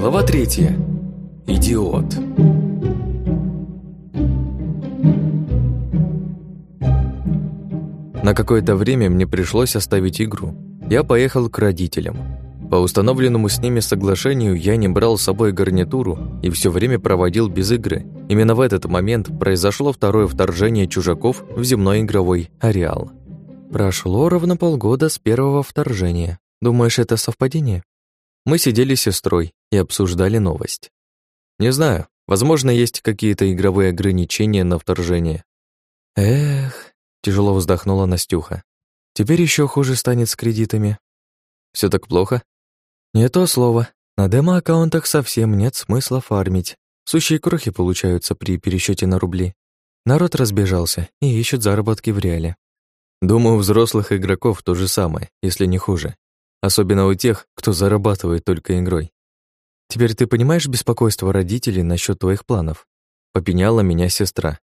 Глава третья. Идиот. На какое-то время мне пришлось оставить игру. Я поехал к родителям. По установленному с ними соглашению я не брал с собой гарнитуру и все время проводил без игры. Именно в этот момент произошло второе вторжение чужаков в земной игровой ареал. Прошло ровно полгода с первого вторжения. Думаешь, это совпадение? Мы сидели с сестрой и обсуждали новость. Не знаю, возможно, есть какие-то игровые ограничения на вторжение. Эх, тяжело вздохнула Настюха. Теперь еще хуже станет с кредитами. Все так плохо? Не то слово. На демо-аккаунтах совсем нет смысла фармить. Сущие крохи получаются при пересчете на рубли. Народ разбежался и ищет заработки в реале. Думаю, у взрослых игроков то же самое, если не хуже. Особенно у тех, кто зарабатывает только игрой. Теперь ты понимаешь беспокойство родителей насчет твоих планов? Попеняла меня сестра.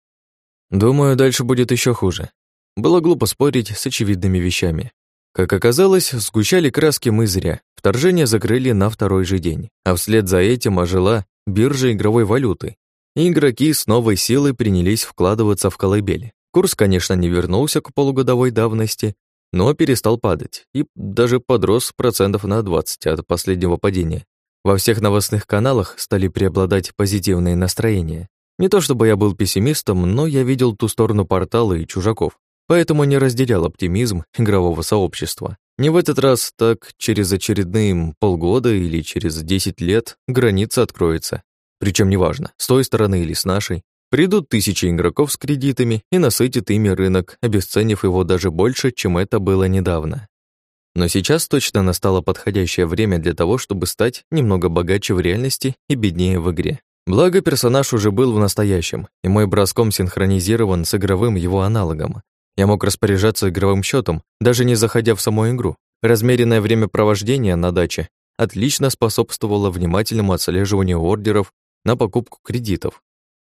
Думаю, дальше будет еще хуже. Было глупо спорить с очевидными вещами. Как оказалось, сгущали краски мы зря. Вторжение закрыли на второй же день, а вслед за этим ожила биржа игровой валюты. И игроки с новой силой принялись вкладываться в колыбели. Курс, конечно, не вернулся к полугодовой давности, но перестал падать и даже подрос процентов на 20 от последнего падения. Во всех новостных каналах стали преобладать позитивные настроения. Не то чтобы я был пессимистом, но я видел ту сторону портала и чужаков поэтому не разделял оптимизм игрового сообщества. Не в этот раз, так через очередные полгода или через 10 лет граница откроется. Причем неважно, с той стороны или с нашей. Придут тысячи игроков с кредитами и насытят ими рынок, обесценив его даже больше, чем это было недавно. Но сейчас точно настало подходящее время для того, чтобы стать немного богаче в реальности и беднее в игре. Благо, персонаж уже был в настоящем, и мой броском синхронизирован с игровым его аналогом, я мог распоряжаться игровым счетом, даже не заходя в саму игру. Размеренное время провождения на даче отлично способствовало внимательному отслеживанию ордеров на покупку кредитов.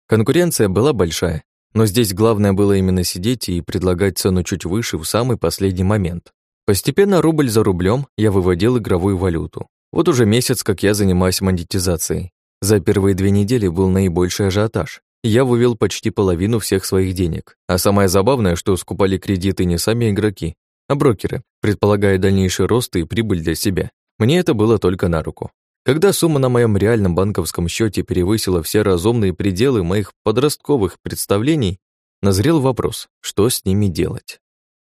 Конкуренция была большая, но здесь главное было именно сидеть и предлагать цену чуть выше в самый последний момент. Постепенно рубль за рублем я выводил игровую валюту. Вот уже месяц, как я занимаюсь монетизацией. За первые две недели был наибольший ажиотаж я вывел почти половину всех своих денег. А самое забавное, что скупали кредиты не сами игроки, а брокеры, предполагая дальнейший рост и прибыль для себя. Мне это было только на руку. Когда сумма на моем реальном банковском счете перевысила все разумные пределы моих подростковых представлений, назрел вопрос, что с ними делать.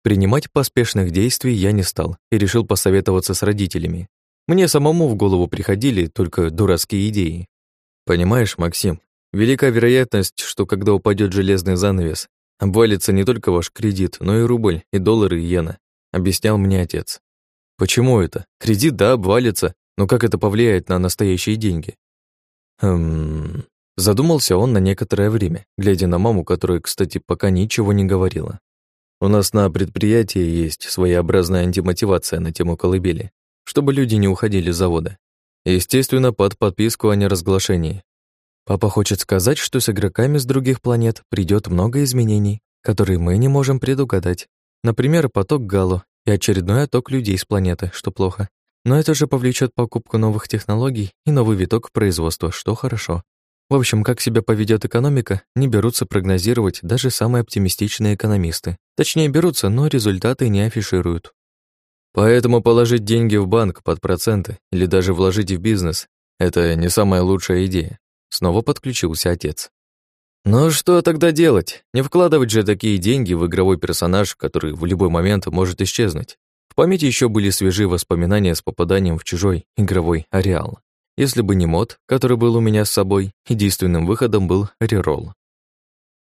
Принимать поспешных действий я не стал и решил посоветоваться с родителями. Мне самому в голову приходили только дурацкие идеи. Понимаешь, Максим, Велика вероятность, что когда упадет железный занавес, обвалится не только ваш кредит, но и рубль, и доллары, и иена, объяснял мне отец. Почему это? Кредит, да, обвалится, но как это повлияет на настоящие деньги? Хм... Задумался он на некоторое время, глядя на маму, которая, кстати, пока ничего не говорила. У нас на предприятии есть своеобразная антимотивация на тему колыбели, чтобы люди не уходили с завода. Естественно, под подписку о неразглашении. Папа хочет сказать, что с игроками с других планет придет много изменений, которые мы не можем предугадать. Например, поток Галу и очередной отток людей с планеты, что плохо. Но это же повлечет покупку новых технологий и новый виток производства, что хорошо. В общем, как себя поведет экономика, не берутся прогнозировать даже самые оптимистичные экономисты. Точнее, берутся, но результаты не афишируют. Поэтому положить деньги в банк под проценты или даже вложить в бизнес – это не самая лучшая идея. Снова подключился отец. «Ну что тогда делать? Не вкладывать же такие деньги в игровой персонаж, который в любой момент может исчезнуть. В памяти еще были свежие воспоминания с попаданием в чужой игровой ареал. Если бы не мод, который был у меня с собой, единственным выходом был реролл.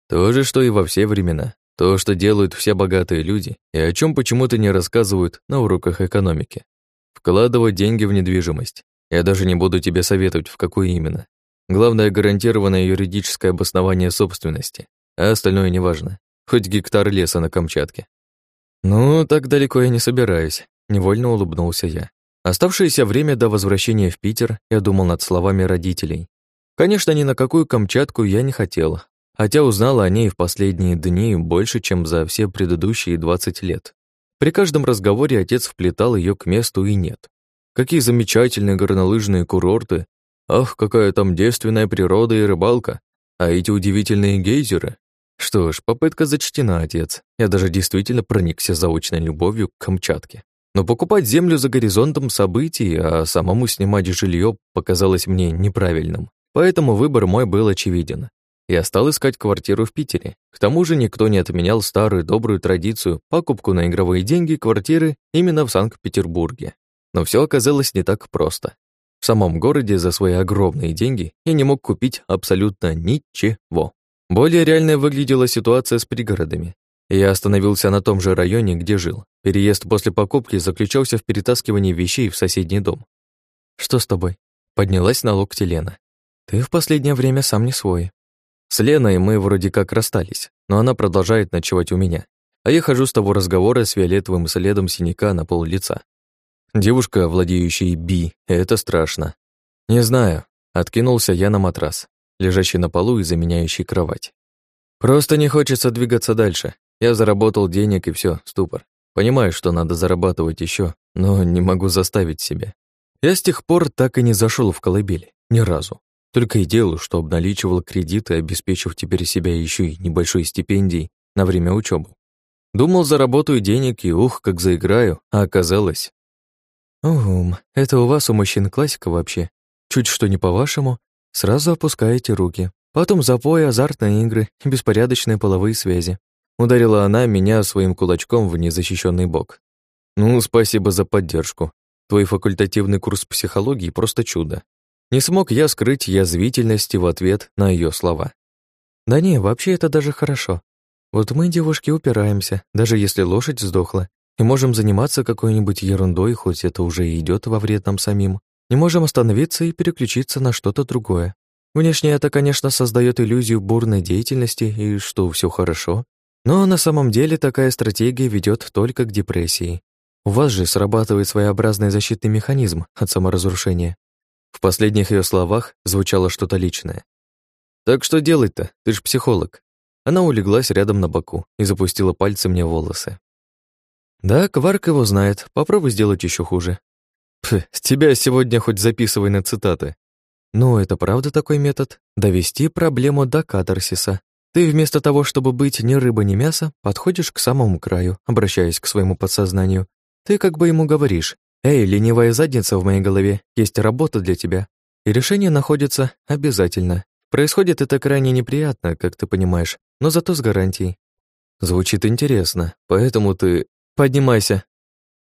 То же, что и во все времена. То, что делают все богатые люди, и о чем почему-то не рассказывают на уроках экономики. Вкладывать деньги в недвижимость. Я даже не буду тебе советовать, в какую именно. Главное — гарантированное юридическое обоснование собственности, а остальное неважно. Хоть гектар леса на Камчатке. «Ну, так далеко я не собираюсь», — невольно улыбнулся я. Оставшееся время до возвращения в Питер я думал над словами родителей. Конечно, ни на какую Камчатку я не хотел, хотя узнал о ней в последние дни больше, чем за все предыдущие 20 лет. При каждом разговоре отец вплетал ее к месту и нет. Какие замечательные горнолыжные курорты, Ах, какая там девственная природа и рыбалка, а эти удивительные гейзеры. Что ж, попытка зачтена, отец. Я даже действительно проникся заочной любовью к Камчатке. Но покупать землю за горизонтом событий, а самому снимать жилье показалось мне неправильным. Поэтому выбор мой был очевиден. Я стал искать квартиру в Питере. К тому же никто не отменял старую добрую традицию покупку на игровые деньги квартиры именно в Санкт-Петербурге. Но все оказалось не так просто. В самом городе за свои огромные деньги я не мог купить абсолютно ничего. Более реальная выглядела ситуация с пригородами. Я остановился на том же районе, где жил. Переезд после покупки заключался в перетаскивании вещей в соседний дом. «Что с тобой?» Поднялась на локте Лена. «Ты в последнее время сам не свой». С Леной мы вроде как расстались, но она продолжает ночевать у меня. А я хожу с того разговора с фиолетовым следом синяка на пол лица. Девушка, владеющая би, это страшно. Не знаю, откинулся я на матрас лежащий на полу и заменяющий кровать. Просто не хочется двигаться дальше. Я заработал денег и все, ступор. Понимаю, что надо зарабатывать еще, но не могу заставить себя. Я с тех пор так и не зашел в колыбель, ни разу. Только и делаю, что обналичивал кредиты, обеспечив теперь себя еще и небольшой стипендией на время учебы. Думал, заработаю денег и ух, как заиграю, а оказалось... Угум, это у вас у мужчин классика вообще. Чуть что не по-вашему, Сразу опускаете руки. Потом запой, азартные игры беспорядочные половые связи. Ударила она меня своим кулачком в незащищенный бок. Ну, спасибо за поддержку. Твой факультативный курс психологии просто чудо. Не смог я скрыть язвительности в ответ на ее слова. Да не, вообще это даже хорошо. Вот мы, девушки, упираемся, даже если лошадь сдохла, и можем заниматься какой-нибудь ерундой, хоть это уже и идет во вред нам самим. Не можем остановиться и переключиться на что-то другое. Внешне это, конечно, создает иллюзию бурной деятельности и что все хорошо, но на самом деле такая стратегия ведет только к депрессии. У вас же срабатывает своеобразный защитный механизм от саморазрушения. В последних ее словах звучало что-то личное. «Так что делать-то? Ты ж психолог». Она улеглась рядом на боку и запустила пальцы мне в волосы. «Да, Кварк его знает. Попробуй сделать еще хуже. Пф, тебя сегодня хоть записывай на цитаты. Ну, это правда такой метод? Довести проблему до катарсиса. Ты вместо того, чтобы быть ни рыба, ни мясо, подходишь к самому краю, обращаясь к своему подсознанию. Ты как бы ему говоришь, «Эй, ленивая задница в моей голове, есть работа для тебя». И решение находится обязательно. Происходит это крайне неприятно, как ты понимаешь, но зато с гарантией. Звучит интересно, поэтому ты... Поднимайся,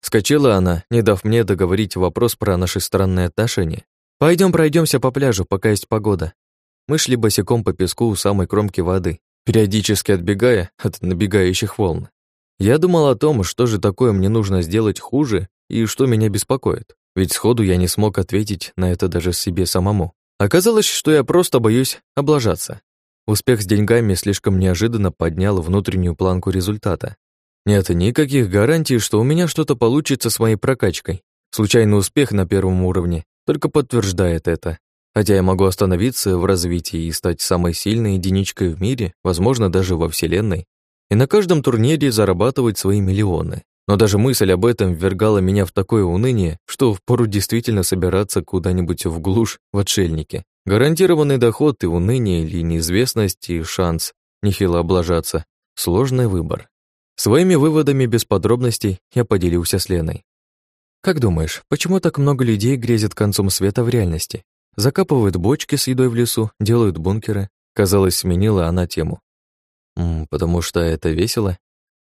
Скочила она, не дав мне договорить вопрос про наши странные отношения. Пойдем пройдемся по пляжу, пока есть погода. Мы шли босиком по песку у самой кромки воды, периодически отбегая от набегающих волн. Я думал о том, что же такое мне нужно сделать хуже и что меня беспокоит. Ведь сходу я не смог ответить на это даже себе самому. Оказалось, что я просто боюсь облажаться. Успех с деньгами слишком неожиданно поднял внутреннюю планку результата. Нет никаких гарантий, что у меня что-то получится с моей прокачкой. Случайный успех на первом уровне только подтверждает это. Хотя я могу остановиться в развитии и стать самой сильной единичкой в мире, возможно, даже во Вселенной, и на каждом турнире зарабатывать свои миллионы. Но даже мысль об этом ввергала меня в такое уныние, что впору действительно собираться куда-нибудь в глушь в отшельнике. Гарантированный доход и уныние или неизвестность и шанс нехило облажаться. Сложный выбор. Своими выводами без подробностей я поделился с Леной. Как думаешь, почему так много людей грезят концом света в реальности? Закапывают бочки с едой в лесу, делают бункеры. Казалось, сменила она тему. М -м, потому что это весело?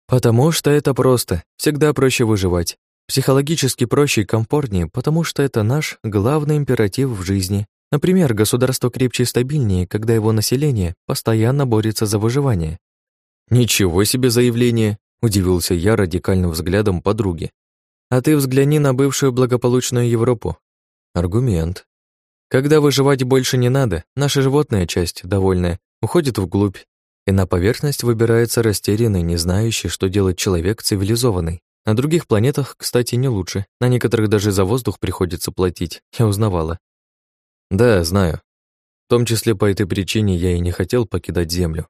Потому что это просто. Всегда проще выживать. Психологически проще и комфортнее, потому что это наш главный императив в жизни. Например, государство крепче и стабильнее, когда его население постоянно борется за выживание. «Ничего себе заявление!» — удивился я радикальным взглядом подруги. «А ты взгляни на бывшую благополучную Европу». Аргумент. Когда выживать больше не надо, наша животная часть, довольная, уходит вглубь, и на поверхность выбирается растерянный, не знающий, что делать человек цивилизованный. На других планетах, кстати, не лучше. На некоторых даже за воздух приходится платить, я узнавала. Да, знаю. В том числе по этой причине я и не хотел покидать Землю.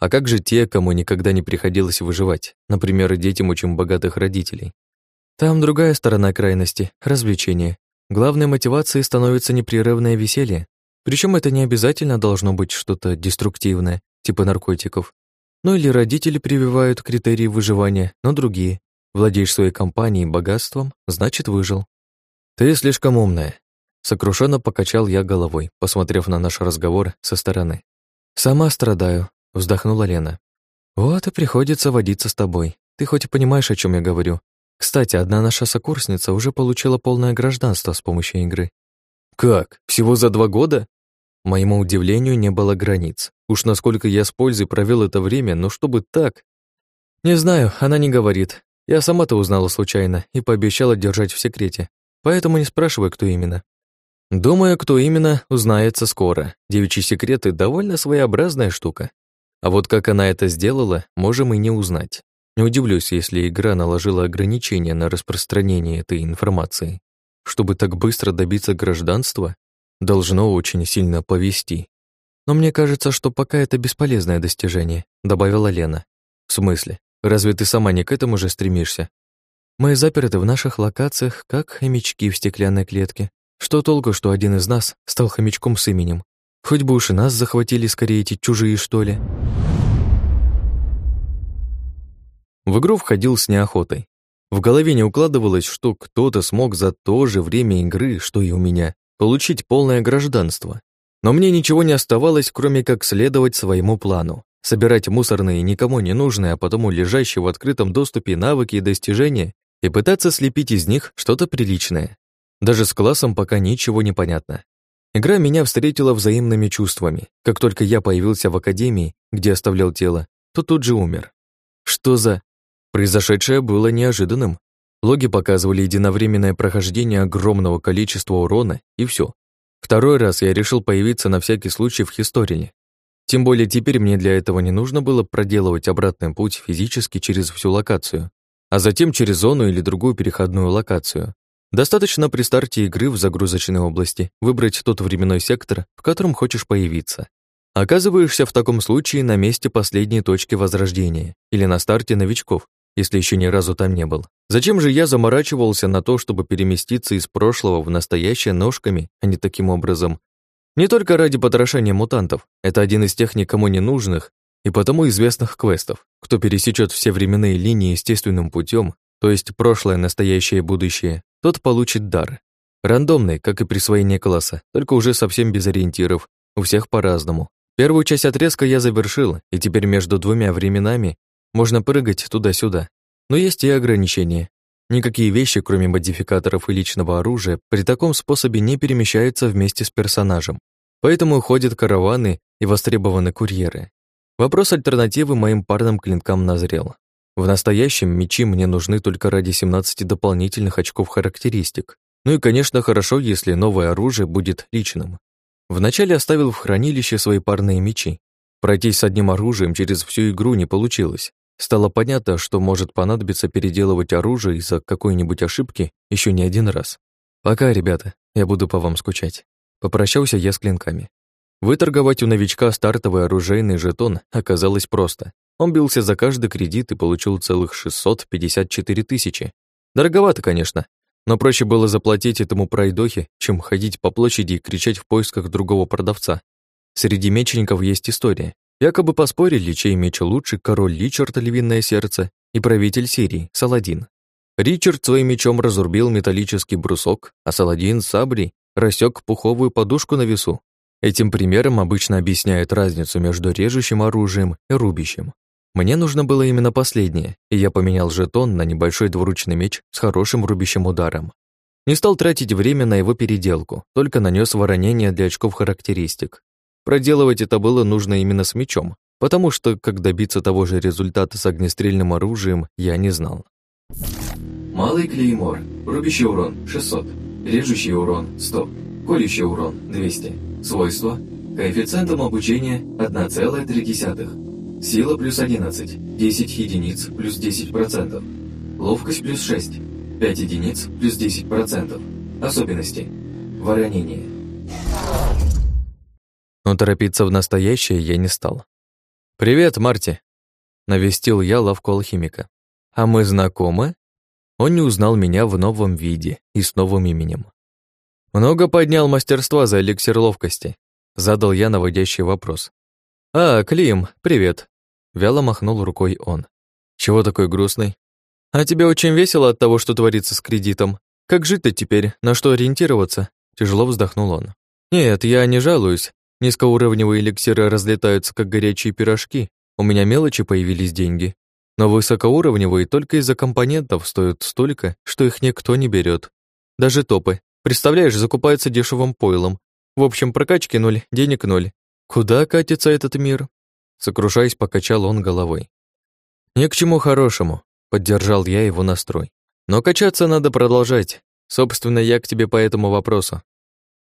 А как же те, кому никогда не приходилось выживать, например, детям очень богатых родителей? Там другая сторона крайности — развлечения. Главной мотивацией становится непрерывное веселье. Причем это не обязательно должно быть что-то деструктивное, типа наркотиков. Ну или родители прививают критерии выживания, но другие. Владеешь своей компанией богатством, значит, выжил. Ты слишком умная. Сокрушенно покачал я головой, посмотрев на наш разговор со стороны. «Сама страдаю», — вздохнула Лена. «Вот и приходится водиться с тобой. Ты хоть и понимаешь, о чем я говорю. Кстати, одна наша сокурсница уже получила полное гражданство с помощью игры». «Как? Всего за два года?» Моему удивлению не было границ. Уж насколько я с пользой провел это время, но чтобы так... Не знаю, она не говорит. Я сама-то узнала случайно и пообещала держать в секрете. Поэтому не спрашивай, кто именно. Думаю, кто именно, узнается скоро. Девичьи секреты — довольно своеобразная штука. А вот как она это сделала, можем и не узнать. Не удивлюсь, если игра наложила ограничения на распространение этой информации. Чтобы так быстро добиться гражданства, должно очень сильно повести. Но мне кажется, что пока это бесполезное достижение, добавила Лена. В смысле? Разве ты сама не к этому же стремишься? Мы заперты в наших локациях, как хомячки в стеклянной клетке. Что толку, что один из нас стал хомячком с именем? Хоть бы уж и нас захватили скорее эти чужие, что ли. В игру входил с неохотой. В голове не укладывалось, что кто-то смог за то же время игры, что и у меня, получить полное гражданство. Но мне ничего не оставалось, кроме как следовать своему плану. Собирать мусорные, никому не нужные, а потому лежащие в открытом доступе навыки и достижения и пытаться слепить из них что-то приличное. Даже с классом пока ничего не понятно. Игра меня встретила взаимными чувствами. Как только я появился в академии, где оставлял тело, то тут же умер. Что за... Произошедшее было неожиданным. Логи показывали единовременное прохождение огромного количества урона, и все. Второй раз я решил появиться на всякий случай в Хисторине. Тем более теперь мне для этого не нужно было проделывать обратный путь физически через всю локацию, а затем через зону или другую переходную локацию. Достаточно при старте игры в загрузочной области выбрать тот временной сектор, в котором хочешь появиться. Оказываешься в таком случае на месте последней точки возрождения или на старте новичков, если еще ни разу там не был. Зачем же я заморачивался на то, чтобы переместиться из прошлого в настоящее ножками, а не таким образом? Не только ради потрошения мутантов, это один из тех никому не нужных и потому известных квестов. Кто пересечет все временные линии естественным путем, то есть прошлое, настоящее и будущее, тот получит дар. Рандомный, как и присвоение класса, только уже совсем без ориентиров, у всех по-разному. Первую часть отрезка я завершил, и теперь между двумя временами можно прыгать туда-сюда. Но есть и ограничения. Никакие вещи, кроме модификаторов и личного оружия, при таком способе не перемещаются вместе с персонажем. Поэтому ходят караваны и востребованы курьеры. Вопрос альтернативы моим парным клинкам назрел. В настоящем мечи мне нужны только ради 17 дополнительных очков характеристик. Ну и, конечно, хорошо, если новое оружие будет личным. Вначале оставил в хранилище свои парные мечи. Пройтись с одним оружием через всю игру не получилось. Стало понятно, что может понадобиться переделывать оружие из-за какой-нибудь ошибки еще не один раз. Пока, ребята, я буду по вам скучать. Попрощался я с клинками. Выторговать у новичка стартовый оружейный жетон оказалось просто. Он бился за каждый кредит и получил целых 654 тысячи. Дороговато, конечно, но проще было заплатить этому пройдохе, чем ходить по площади и кричать в поисках другого продавца. Среди мечеников есть история. Якобы поспорили, чей меч лучше, король Ричард Львиное Сердце и правитель Сирии, Саладин. Ричард своим мечом разрубил металлический брусок, а Саладин саблей рассек пуховую подушку на весу. Этим примером обычно объясняют разницу между режущим оружием и рубящим. Мне нужно было именно последнее, и я поменял жетон на небольшой двуручный меч с хорошим рубящим ударом. Не стал тратить время на его переделку, только нанес воронение для очков характеристик. Проделывать это было нужно именно с мечом, потому что, как добиться того же результата с огнестрельным оружием, я не знал. Малый клеймор. Рубящий урон 600. Режущий урон 100. Колющий урон 200. Свойства. Коэффициентом обучения 1,3. Сила плюс 11, 10 единиц плюс 10%. Ловкость плюс 6, 5 единиц плюс 10%. Особенности. Воронение. Но торопиться в настоящее я не стал. «Привет, Марти!» Навестил я лавку алхимика. «А мы знакомы?» Он не узнал меня в новом виде и с новым именем. Много поднял мастерства за эликсир ловкости. Задал я наводящий вопрос. «А, Клим, привет!» Вяло махнул рукой он. «Чего такой грустный?» «А тебе очень весело от того, что творится с кредитом. Как жить-то теперь? На что ориентироваться?» Тяжело вздохнул он. «Нет, я не жалуюсь. Низкоуровневые эликсиры разлетаются, как горячие пирожки. У меня мелочи появились деньги. Но высокоуровневые только из-за компонентов стоят столько, что их никто не берет. Даже топы. Представляешь, закупаются дешевым пойлом. В общем, прокачки ноль, денег ноль. Куда катится этот мир? Сокрушаясь, покачал он головой. Ни к чему хорошему, поддержал я его настрой. Но качаться надо продолжать. Собственно, я к тебе по этому вопросу.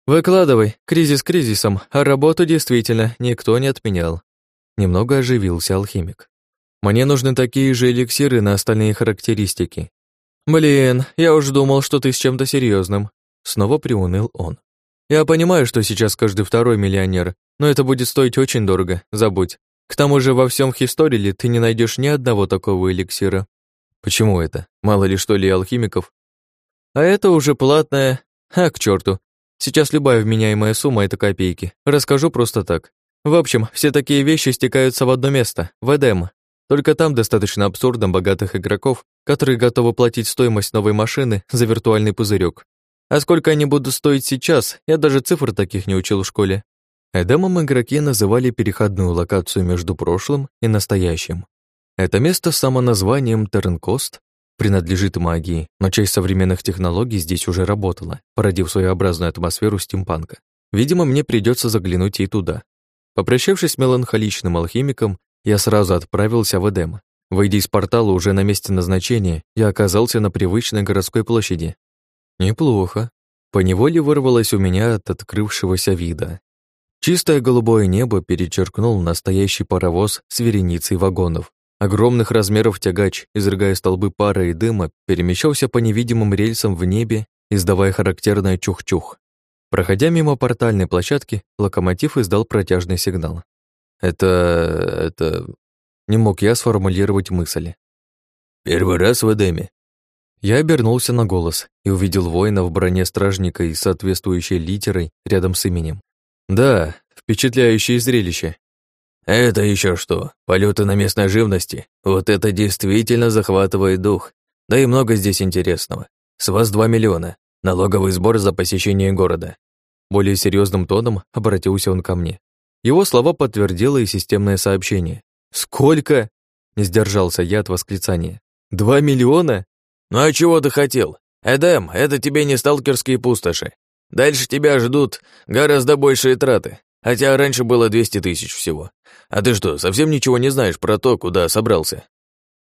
Выкладывай, кризис кризисом, а работу действительно никто не отменял. Немного оживился алхимик. Мне нужны такие же эликсиры на остальные характеристики. Блин, я уж думал, что ты с чем-то серьезным. Снова приуныл он. Я понимаю, что сейчас каждый второй миллионер, но это будет стоить очень дорого, забудь. К тому же во всем Хисториле ты не найдешь ни одного такого эликсира. Почему это? Мало ли что ли алхимиков? А это уже платное. А, к черту. Сейчас любая вменяемая сумма — это копейки. Расскажу просто так. В общем, все такие вещи стекаются в одно место, в Эдем. Только там достаточно абсурдно богатых игроков, которые готовы платить стоимость новой машины за виртуальный пузырек. А сколько они будут стоить сейчас, я даже цифр таких не учил в школе. Эдемом игроки называли переходную локацию между прошлым и настоящим. Это место с самоназванием Тернкост принадлежит магии, но часть современных технологий здесь уже работала, породив своеобразную атмосферу стимпанка. Видимо, мне придется заглянуть и туда. Попрощавшись с меланхоличным алхимиком, я сразу отправился в Эдем. Выйдя из портала уже на месте назначения, я оказался на привычной городской площади, Неплохо. Поневоле вырвалось у меня от открывшегося вида. Чистое голубое небо перечеркнул настоящий паровоз с вереницей вагонов. Огромных размеров тягач, изрыгая столбы пара и дыма, перемещался по невидимым рельсам в небе, издавая характерное чух-чух. Проходя мимо портальной площадки, локомотив издал протяжный сигнал. Это... это... Не мог я сформулировать мысли. «Первый раз в Эдеме», я обернулся на голос и увидел воина в броне стражника и соответствующей литерой рядом с именем. Да, впечатляющее зрелище. Это еще что? Полеты на местной живности? Вот это действительно захватывает дух. Да и много здесь интересного. С вас два миллиона. Налоговый сбор за посещение города. Более серьезным тоном обратился он ко мне. Его слова подтвердило и системное сообщение. «Сколько?» — не сдержался я от восклицания. «Два миллиона? «Ну а чего ты хотел? Эдем, это тебе не сталкерские пустоши. Дальше тебя ждут гораздо большие траты, хотя раньше было 200 тысяч всего. А ты что, совсем ничего не знаешь про то, куда собрался?»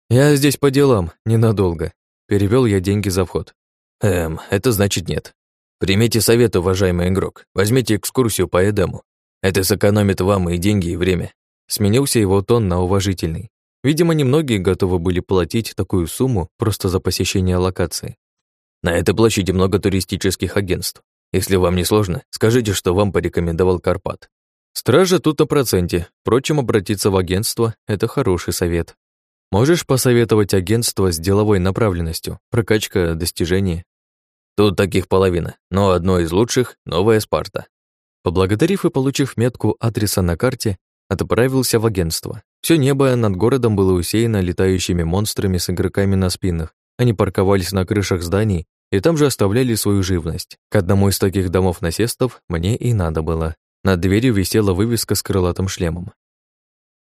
«Я здесь по делам, ненадолго». Перевел я деньги за вход. «Эм, это значит нет. Примите совет, уважаемый игрок. Возьмите экскурсию по Эдему. Это сэкономит вам и деньги, и время». Сменился его тон на уважительный. Видимо, немногие готовы были платить такую сумму просто за посещение локации. На этой площади много туристических агентств. Если вам не сложно, скажите, что вам порекомендовал Карпат. Стража тут о проценте. Впрочем, обратиться в агентство — это хороший совет. Можешь посоветовать агентство с деловой направленностью, прокачка, достижения? Тут таких половина, но одно из лучших — Новая Спарта. Поблагодарив и получив метку адреса на карте, отправился в агентство. Все небо над городом было усеяно летающими монстрами с игроками на спинах. Они парковались на крышах зданий и там же оставляли свою живность. К одному из таких домов-насестов мне и надо было. Над дверью висела вывеска с крылатым шлемом.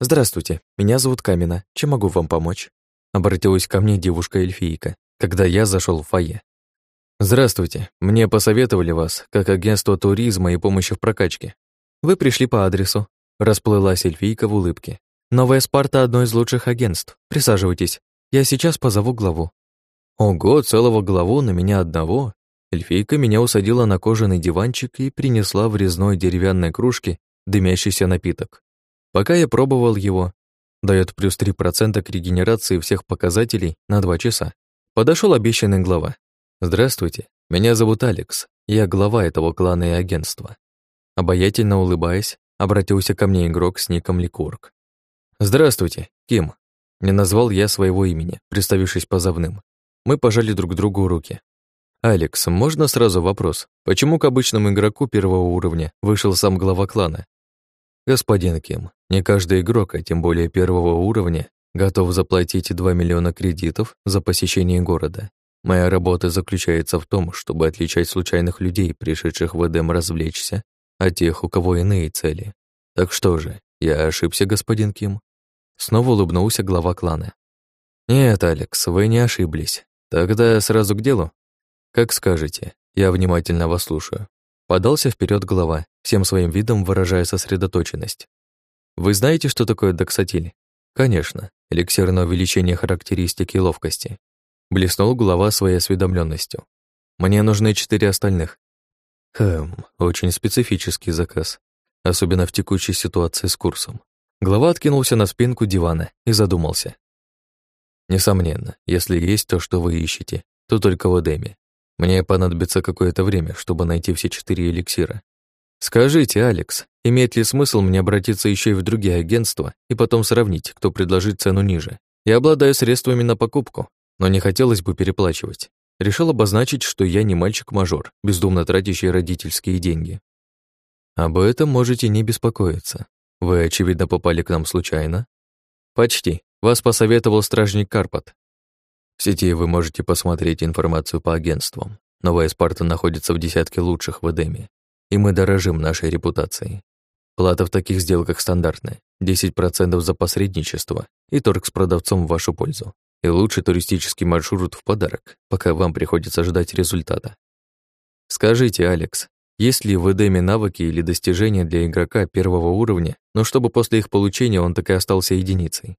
«Здравствуйте, меня зовут Камина. Чем могу вам помочь?» Обратилась ко мне девушка-эльфийка, когда я зашел в фойе. «Здравствуйте. Мне посоветовали вас, как агентство туризма и помощи в прокачке. Вы пришли по адресу. Расплылась эльфийка в улыбке. «Новая Спарта — одно из лучших агентств. Присаживайтесь. Я сейчас позову главу». Ого, целого главу на меня одного. Эльфийка меня усадила на кожаный диванчик и принесла в резной деревянной кружке дымящийся напиток. Пока я пробовал его, дает плюс 3% к регенерации всех показателей на 2 часа. Подошел обещанный глава. «Здравствуйте, меня зовут Алекс, я глава этого клана и агентства». Обаятельно улыбаясь, Обратился ко мне игрок с ником Ликург. «Здравствуйте, Ким». Не назвал я своего имени, представившись позывным. Мы пожали друг другу руки. «Алекс, можно сразу вопрос? Почему к обычному игроку первого уровня вышел сам глава клана?» «Господин Ким, не каждый игрок, а тем более первого уровня, готов заплатить 2 миллиона кредитов за посещение города. Моя работа заключается в том, чтобы отличать случайных людей, пришедших в Эдем развлечься, от тех, у кого иные цели. Так что же, я ошибся, господин Ким?» Снова улыбнулся глава клана. «Нет, Алекс, вы не ошиблись. Тогда сразу к делу. Как скажете, я внимательно вас слушаю. Подался вперед глава, всем своим видом выражая сосредоточенность. Вы знаете, что такое доксатиль? Конечно, эликсир на увеличение характеристики и ловкости. Блеснул глава своей осведомленностью. Мне нужны четыре остальных. Хм, очень специфический заказ, особенно в текущей ситуации с курсом. Глава откинулся на спинку дивана и задумался. Несомненно, если есть то, что вы ищете, то только в Эдеме. Мне понадобится какое-то время, чтобы найти все четыре эликсира. Скажите, Алекс, имеет ли смысл мне обратиться еще и в другие агентства и потом сравнить, кто предложит цену ниже? Я обладаю средствами на покупку, но не хотелось бы переплачивать. Решил обозначить, что я не мальчик-мажор, бездумно тратящий родительские деньги. Об этом можете не беспокоиться. Вы, очевидно, попали к нам случайно? Почти. Вас посоветовал стражник Карпат. В сети вы можете посмотреть информацию по агентствам. Новая Спарта находится в десятке лучших в Эдеме, и мы дорожим нашей репутацией. Плата в таких сделках стандартная. 10% за посредничество и торг с продавцом в вашу пользу. И лучший туристический маршрут в подарок, пока вам приходится ждать результата. Скажите, Алекс, есть ли в Эдеме навыки или достижения для игрока первого уровня, но чтобы после их получения он так и остался единицей?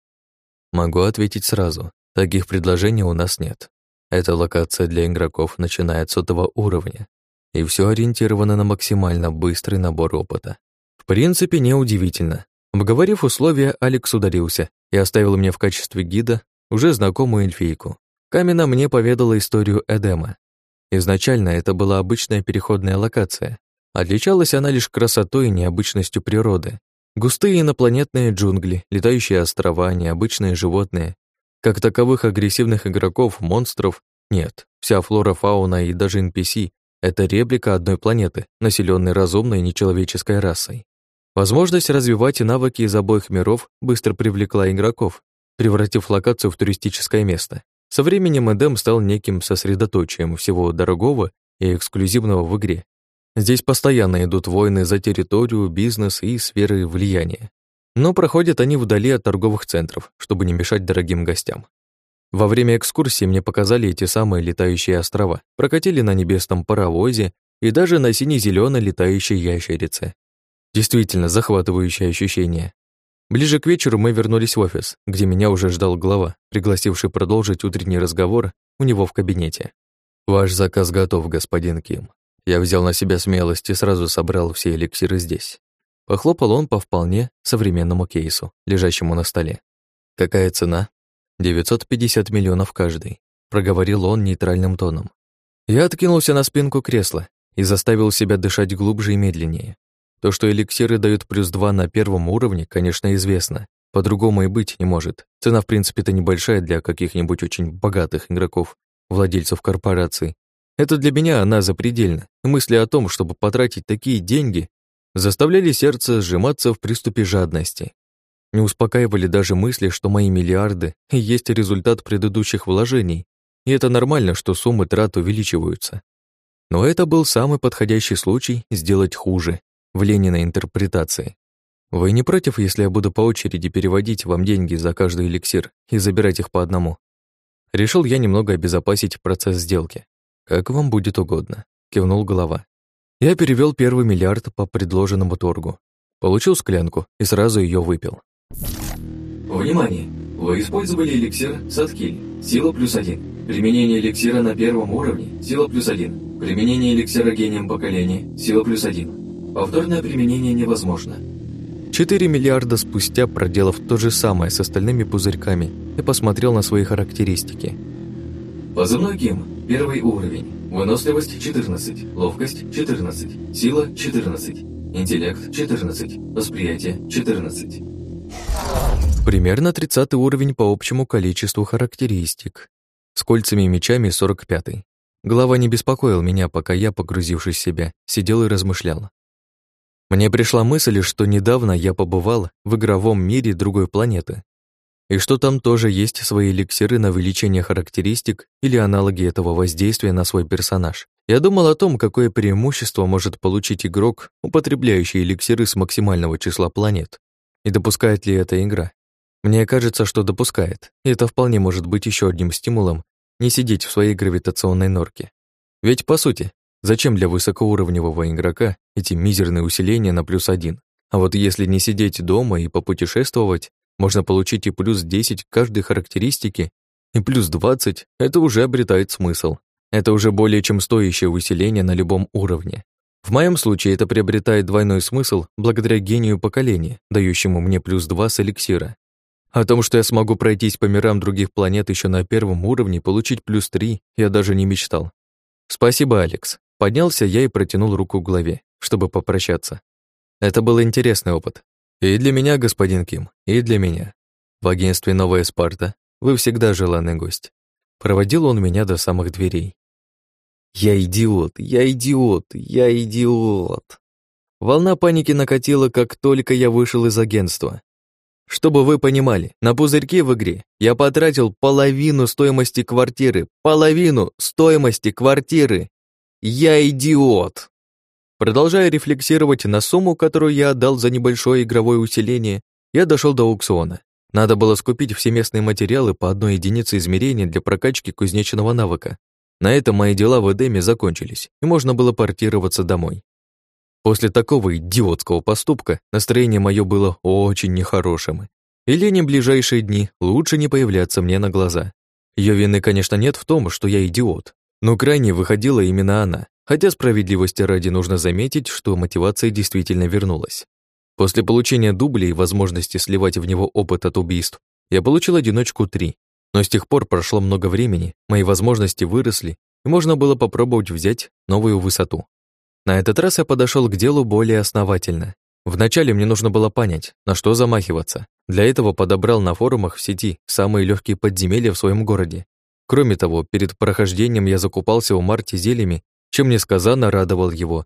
Могу ответить сразу. Таких предложений у нас нет. Эта локация для игроков начиная от сотого уровня, и все ориентировано на максимально быстрый набор опыта. В принципе, неудивительно. Обговорив условия, Алекс ударился и оставил мне в качестве гида уже знакомую эльфийку. Камена мне поведала историю Эдема. Изначально это была обычная переходная локация. Отличалась она лишь красотой и необычностью природы. Густые инопланетные джунгли, летающие острова, необычные животные как таковых агрессивных игроков, монстров нет. Вся флора, фауна и даже NPC — это реплика одной планеты, населенной разумной нечеловеческой расой. Возможность развивать навыки из обоих миров быстро привлекла игроков, превратив локацию в туристическое место. Со временем Эдем стал неким сосредоточием всего дорогого и эксклюзивного в игре. Здесь постоянно идут войны за территорию, бизнес и сферы влияния но проходят они вдали от торговых центров, чтобы не мешать дорогим гостям. Во время экскурсии мне показали эти самые летающие острова, прокатили на небесном паровозе и даже на сине зеленой летающей ящерице. Действительно захватывающее ощущение. Ближе к вечеру мы вернулись в офис, где меня уже ждал глава, пригласивший продолжить утренний разговор у него в кабинете. «Ваш заказ готов, господин Ким. Я взял на себя смелость и сразу собрал все эликсиры здесь. Похлопал он по вполне современному кейсу, лежащему на столе. «Какая цена?» «950 миллионов каждый», — проговорил он нейтральным тоном. Я откинулся на спинку кресла и заставил себя дышать глубже и медленнее. То, что эликсиры дают плюс два на первом уровне, конечно, известно. По-другому и быть не может. Цена, в принципе-то, небольшая для каких-нибудь очень богатых игроков, владельцев корпораций. Это для меня она запредельна. Мысли о том, чтобы потратить такие деньги, заставляли сердце сжиматься в приступе жадности. Не успокаивали даже мысли, что мои миллиарды есть результат предыдущих вложений, и это нормально, что суммы трат увеличиваются. Но это был самый подходящий случай сделать хуже, в Лениной интерпретации. Вы не против, если я буду по очереди переводить вам деньги за каждый эликсир и забирать их по одному? Решил я немного обезопасить процесс сделки. Как вам будет угодно, кивнул голова. Я перевел первый миллиард по предложенному торгу. Получил склянку и сразу ее выпил. Внимание! Вы использовали эликсир Садхиль. Сила плюс один. Применение эликсира на первом уровне. Сила плюс один. Применение эликсира гением поколения. Сила плюс один. Повторное применение невозможно. 4 миллиарда спустя, проделав то же самое с остальными пузырьками, я посмотрел на свои характеристики. Позывной Ким. Первый уровень. Выносливость 14, ловкость 14, сила 14, интеллект 14, восприятие 14. Примерно 30 уровень по общему количеству характеристик. С кольцами и мечами 45. Глава не беспокоил меня, пока я, погрузившись в себя, сидел и размышлял. Мне пришла мысль, что недавно я побывал в игровом мире другой планеты, и что там тоже есть свои эликсиры на увеличение характеристик или аналоги этого воздействия на свой персонаж. Я думал о том, какое преимущество может получить игрок, употребляющий эликсиры с максимального числа планет, и допускает ли эта игра. Мне кажется, что допускает, и это вполне может быть еще одним стимулом не сидеть в своей гравитационной норке. Ведь, по сути, зачем для высокоуровневого игрока эти мизерные усиления на плюс один? А вот если не сидеть дома и попутешествовать, можно получить и плюс 10 к каждой характеристике, и плюс 20 — это уже обретает смысл. Это уже более чем стоящее усиление на любом уровне. В моем случае это приобретает двойной смысл благодаря гению поколения, дающему мне плюс 2 с эликсира. О том, что я смогу пройтись по мирам других планет еще на первом уровне получить плюс 3, я даже не мечтал. Спасибо, Алекс. Поднялся я и протянул руку к главе, чтобы попрощаться. Это был интересный опыт. И для меня, господин Ким, и для меня. В агентстве «Новая Спарта» вы всегда желанный гость. Проводил он меня до самых дверей. Я идиот, я идиот, я идиот. Волна паники накатила, как только я вышел из агентства. Чтобы вы понимали, на пузырьки в игре я потратил половину стоимости квартиры. Половину стоимости квартиры. Я идиот. Продолжая рефлексировать на сумму, которую я отдал за небольшое игровое усиление, я дошел до аукциона. Надо было скупить все местные материалы по одной единице измерения для прокачки кузнечного навыка. На этом мои дела в Эдеме закончились, и можно было портироваться домой. После такого идиотского поступка настроение мое было очень нехорошим. И Лене ближайшие дни лучше не появляться мне на глаза. Ее вины, конечно, нет в том, что я идиот, но крайне выходила именно она, Хотя справедливости ради нужно заметить, что мотивация действительно вернулась. После получения дубля и возможности сливать в него опыт от убийств, я получил одиночку 3. Но с тех пор прошло много времени, мои возможности выросли, и можно было попробовать взять новую высоту. На этот раз я подошел к делу более основательно. Вначале мне нужно было понять, на что замахиваться. Для этого подобрал на форумах в сети самые легкие подземелья в своем городе. Кроме того, перед прохождением я закупался у Марти зельями чем несказанно радовал его,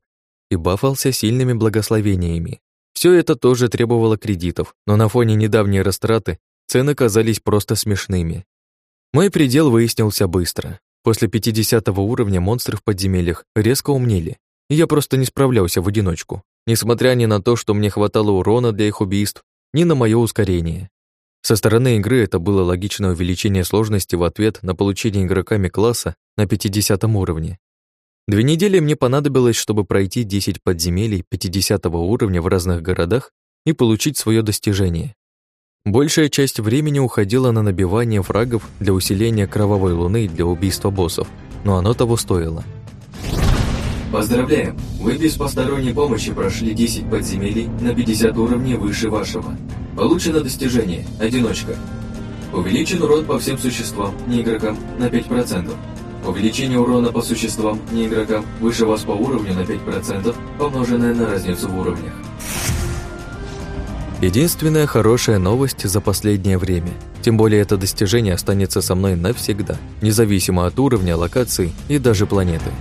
и бафался сильными благословениями. Все это тоже требовало кредитов, но на фоне недавней растраты цены казались просто смешными. Мой предел выяснился быстро. После 50 уровня монстры в подземельях резко умнели, и я просто не справлялся в одиночку, несмотря ни на то, что мне хватало урона для их убийств, ни на мое ускорение. Со стороны игры это было логичное увеличение сложности в ответ на получение игроками класса на 50 уровне. Две недели мне понадобилось, чтобы пройти 10 подземелий 50 уровня в разных городах и получить свое достижение. Большая часть времени уходила на набивание фрагов для усиления кровавой луны для убийства боссов, но оно того стоило. Поздравляем! Вы без посторонней помощи прошли 10 подземелий на 50 уровней выше вашего. Получено достижение «Одиночка». Увеличен урон по всем существам, не игрокам, на 5%. Увеличение урона по существам, не игрокам, выше вас по уровню на 5%, помноженное на разницу в уровнях. Единственная хорошая новость за последнее время. Тем более это достижение останется со мной навсегда, независимо от уровня, локации и даже планеты.